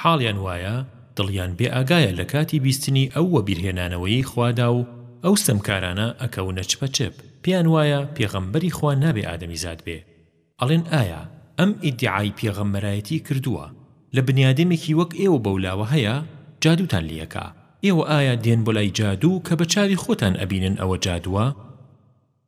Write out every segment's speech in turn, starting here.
حاڵیان وایە دڵیان بێ ئاگایە لە کاتی بیستنی ئەو وەبیرهێنانەوەیەی خوادا و ئەو ستەمکارانە ئەکەونە چپە چپ پێیان وایە پێغەمبەری خوا نابێ ئادەمیزاد بێ ئەڵێن ئایا ئەم ئیدعای پێغەمبەرایەتی کردووە لە بنیادەمێکی وەک ئێوە بەولاوە هەیە جادووتان لێ ئەکا ئێوە ئایا دێن بۆ لای جادوو کە بە چاوی خۆتان ئەبینن ئەوە جادووە؟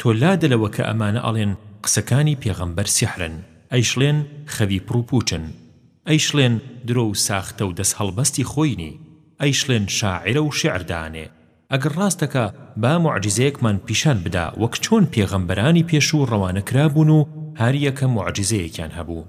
تۆ لادەلەوە کە ئەمانە ئەڵێن قسەکانی پێغەمبەر سیحرن ئەیشڵێن خەوی پڕو پوچن ئەیشڵێن درۆ و ساختە و دەس هەڵبەستی خۆینی ئەیشڵێن شاعرە و شعر دانێ ئەگەر ڕاستەکا با موعجیزەیەکمان پیشان بدا وەک چۆن پێغەمبەرانی پێشوو ڕەوانە کرابوون و هەر یەکە موعجیزەیەکیان هەبوو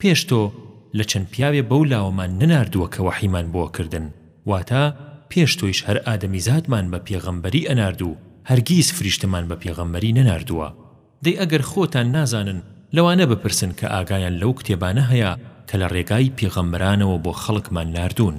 پێش تۆ لە چەند پیاوێ بەو لاوەمان نەناردووە کە وەحیمان بۆ ئەکردن، واتە، پێش تۆیش هەر ئادەمیزادمان بە پێغەمبەری ئەنارد و هەرگیز فریشتەمان بە پێغەمبەری نەناردووە. دەی ئەگەر خۆتان نازانن لەوانە بپرسن کە ئاگایان لەو کتێبانە هەیە کە لە ڕێگای پێغەمبەرانەوە بۆ خەڵکمان ناردوون.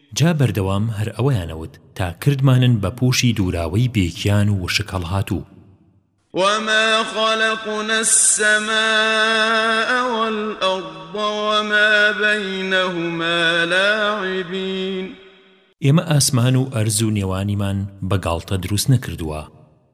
جا بەردەوام هەر ئەوەیان ئەوت تا کردمانن بە پووشی دووراوەی بێ گیان و وشک هەڵهاتوو. وما خلقنا السماء والأرض وما بينهما لاعبین ئێمە ئاسمان و ئەرز و نێوانیمان بە گاڵتە دروست نەکردووە.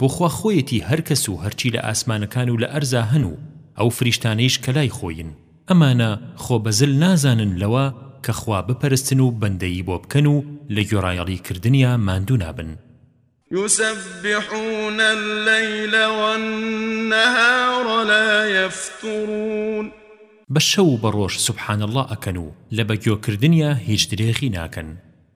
بۆ خوا خۆیەتی هەر کەس و هەرچی لە ئاسمانەکان و لە ئەرزا هەن و ئەو فریشتانەیش کە لای خۆین ئەمانە خۆ بە زل نازانن لەوە کە خوا بپەرستن و بەندەیی بۆ بکەن و لە گوێڕایەڵی کردنیا ماندوو نابن. یسبحون اللیل و النهار لا یفترون. بە شەو و بە ڕۆژ سبحان اللە ئەکەن و لە بە گۆ کردنیا هیچ درێغی ناکەن.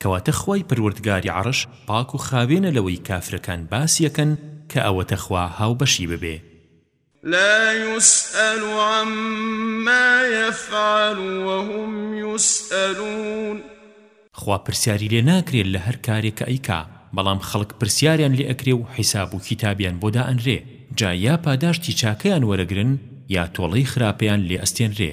کەواتە خوای پەروەردگاری عەڕش پاک و خاوێنە لەوەی کافرەکان باسی ئەکەن کە ئەوەتە خوا هاوبەشی ببێ. لا یسئەل عەمما یفعەل وهم یسئەلون. خوا پرسیاری لێ ناکرێ لە هەر کارێ کە ئەیکا، بەڵام خەڵک پرسیاریان لێ ئەکرێ و حیساب و کیتابیان بۆ دائەنرێ، جا یا پاداشتی چاکەیان وەرەگرن یا تۆڵەی خراپەیان لێ ئەستێنرێ.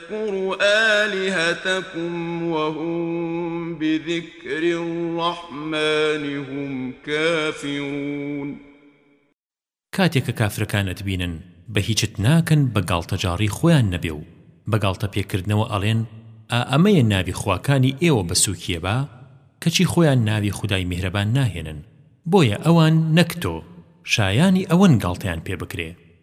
فَاذْکُرُوا آلِهَتَکُمْ وَهُمْ بِذِکْرِ الرَّحْمَنِ هُمْ کَافِرُونَ. کاتێ کە کافرەکان ئەتبینن بە هیچت ناکەن بە گاڵتەجاڕی خۆیان نەبێ و بە گاڵتە پێکردنەوە ئەڵێن ئا ئەمەیە ناوی خواکانی ئێوە بە سوکیە با کەچی خۆیان ناوی خودای میهرەبان ناهێنن بۆیە ئەوان نەک تۆ شایانی ئەوەن گاڵتەیان پێ بکرێ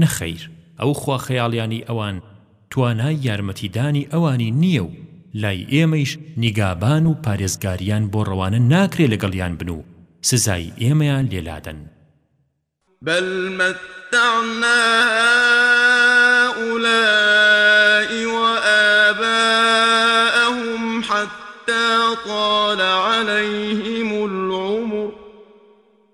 نەخەیر، ئەو خوا خەیاڵیانەی ئەوان توانای یارمەتی دانی ئەوانی نییە و لای ئێمەیش نیگابان و پارێزگاریان بۆ ڕەوانە ناکرێ لەگەڵیان بن و سزای ئێمەیان لێ لادەن. بل متعنا هؤلاء وآباءهم حتی طال علیهم العمر.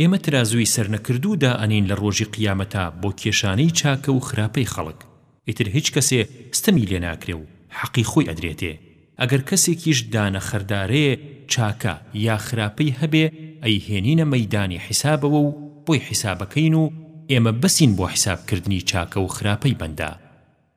ئێمە ترازووی سەرنەکردوو دائەنێین لە ڕۆژی قیامەتا بۆ کێشانەی چاکە و خراپەی خەڵک ئیتر هیچ کەسێ ستەمی لێ ناکرێ و حەقی خۆی ئەدرێتێ ئەگەر کەسێکیش دانە خەردارێ چاکە یا خراپەی هەبێ ئەیهێنینە مەیدانی حیسابەوە و بۆی حیسابەکەین و ئێمە بەسین بۆ حیساب کردنی چاکە و خراپەی بەندە.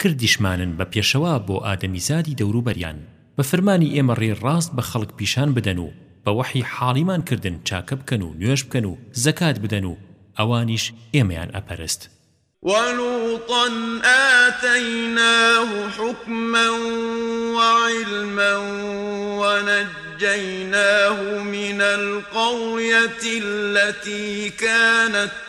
کردیشمانن بە پێشەوا بۆ ئادەمیزادی دەوروبەریان، بە فەرمانی ئێمە ڕێی ڕاست بە خەڵک پیشان بدەن و بە وەحی حاڵیمان کردن چاکە بکەن و نوێژ بکەن و زەکات بدەن و ئەوانیش ئێمەیان ئەپەرست. ولوطا آتیناه حکما وعلما ونجیناه من القریة التی کانت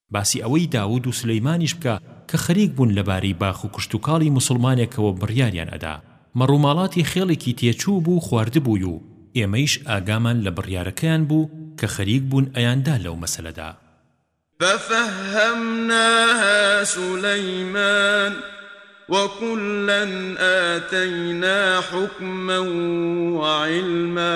باسی ئەوەی داود و سلیمانیش بکە کە خەریک بوون لەبارەی باخ و کشتوکاڵی موسڵمانێکەوە بڕیاریان ئەدا مەڕوماڵاتی خێڵێکی تێچوو بوو خواردبووی و ئێمەیش ئاگامان لە بڕیارەکەیان بوو کە خەریک بوون ئەیاندا لەو مەسەلەدا. ففهمناها سلیمان وکلا آتینا حکما وعلما.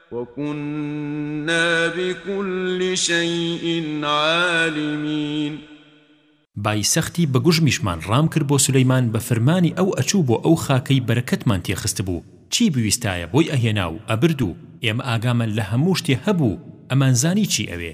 وَکُنَّا بِکُلِّ شَیْءٍ عَالِمِینَ. بای سەختی بە گوژمیشمان ڕام کرد بۆ سولەیمان بە فرمانی ئەو ئەچوو بۆ ئەو خاکەی بەرەکەتمان تێ خستبوو چی بویستایە بۆی ئەهێنا و ئەبرد و ئێمە ئاگامان لە هەموو شتێ هەبوو ئەمانزانی چی ئەوێ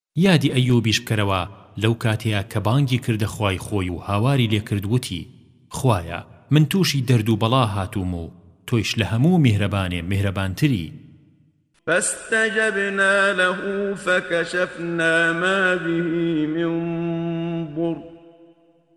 یادی ئەیوبیش بکەرەوە لەو کاتەیا کە بانگی کردە خوای خۆی و هاواری لێ کرد وتی، خوایە من تووشی دەرد و بەڵا هاتووم و تۆیش لە هەموو میهرەبانێ میهرەبانتری. فاستجبنا له فکشفنا ما به من ضر.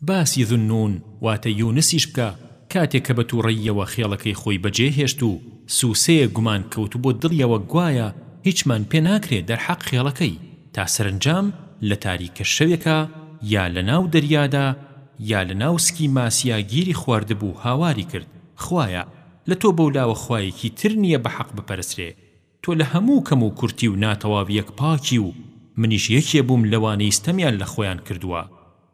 باسی ذوالنون واتە یونسیش بکە کاتێ کە بە تووڕەییەوە خێڵەکەی خۆی بەجێ هێشت و سوسەیەک گومان کەوت بۆ دڵیەوە گوایە هیچمان پێ ناکرێ دەرحەق خێڵەکەی تا سەرەنجام لە تاریکە شەوێکا یا لە ناو دەریادا یا لە ناو سکی ماسیا گیری خواردبوو هاواری کرد خوایە لە تۆ بەولاوە خوایەکی تر نیە بە حەق بپەرسرێ تۆ لە هەموو کەم و کورتی و ناتەواویەک پاکی و منیش یەکێ بووم لەوانەی ستەمیان لە خۆیان کردووە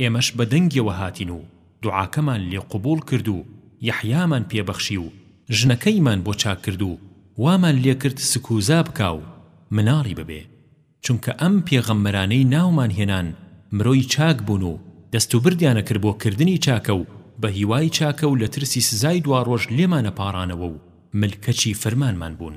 ئێمەش بە دەنگیەوە هاتین و دوعاکەمان لێ قبوڵ کرد و یەحیامان پێ بەخشی و ژنەکەیمان بۆ چاک کرد و وامان لێ کرد سکوزا بکا و مناڵی ببێ چونکە ئەم پێغەمبەرانەی ناومان هێنان مرۆی چاک بوون و دەستوبردیانە کرد بۆ کردنی چاکە و بە هیوای چاکە و لە ترسی سزای دواڕۆژ لێمانە پاڕانەوە و ملکەچی فرمانمان بوون.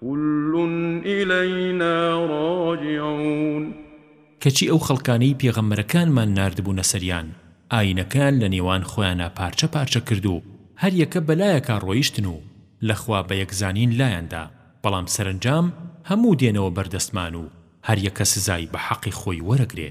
کل الینا راجعون. کەچی ئەو خەڵکانەی پێغەمبەرەکانمان ناردبوونە سەریان ئاینەکەیان لە نێوان خۆیانا پارچە پارچە کرد و هەر یەکە بەلایەکا ڕۆیشتن و لە خوا بە یەک زانین لایاندا بەڵام سەرەنجام هەموو دێنەوە بەر دەستمان و هەر یەکە سزای بە حەقی خۆی وەرەگرێ.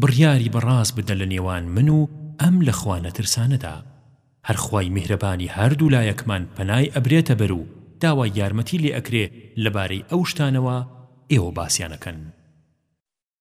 بڕیاری بەڕاست بدە لە نێوان من و ئەم لە خوا نەترسانەدا هەر خوای میهرەبانی هەردوو لایەکمان پەنای ئەبرێتە بەر و داوای یارمەتی لێ ئەکرێ لەبارەی ئەو شتانەوە ئێوە باسیان ئەکەن.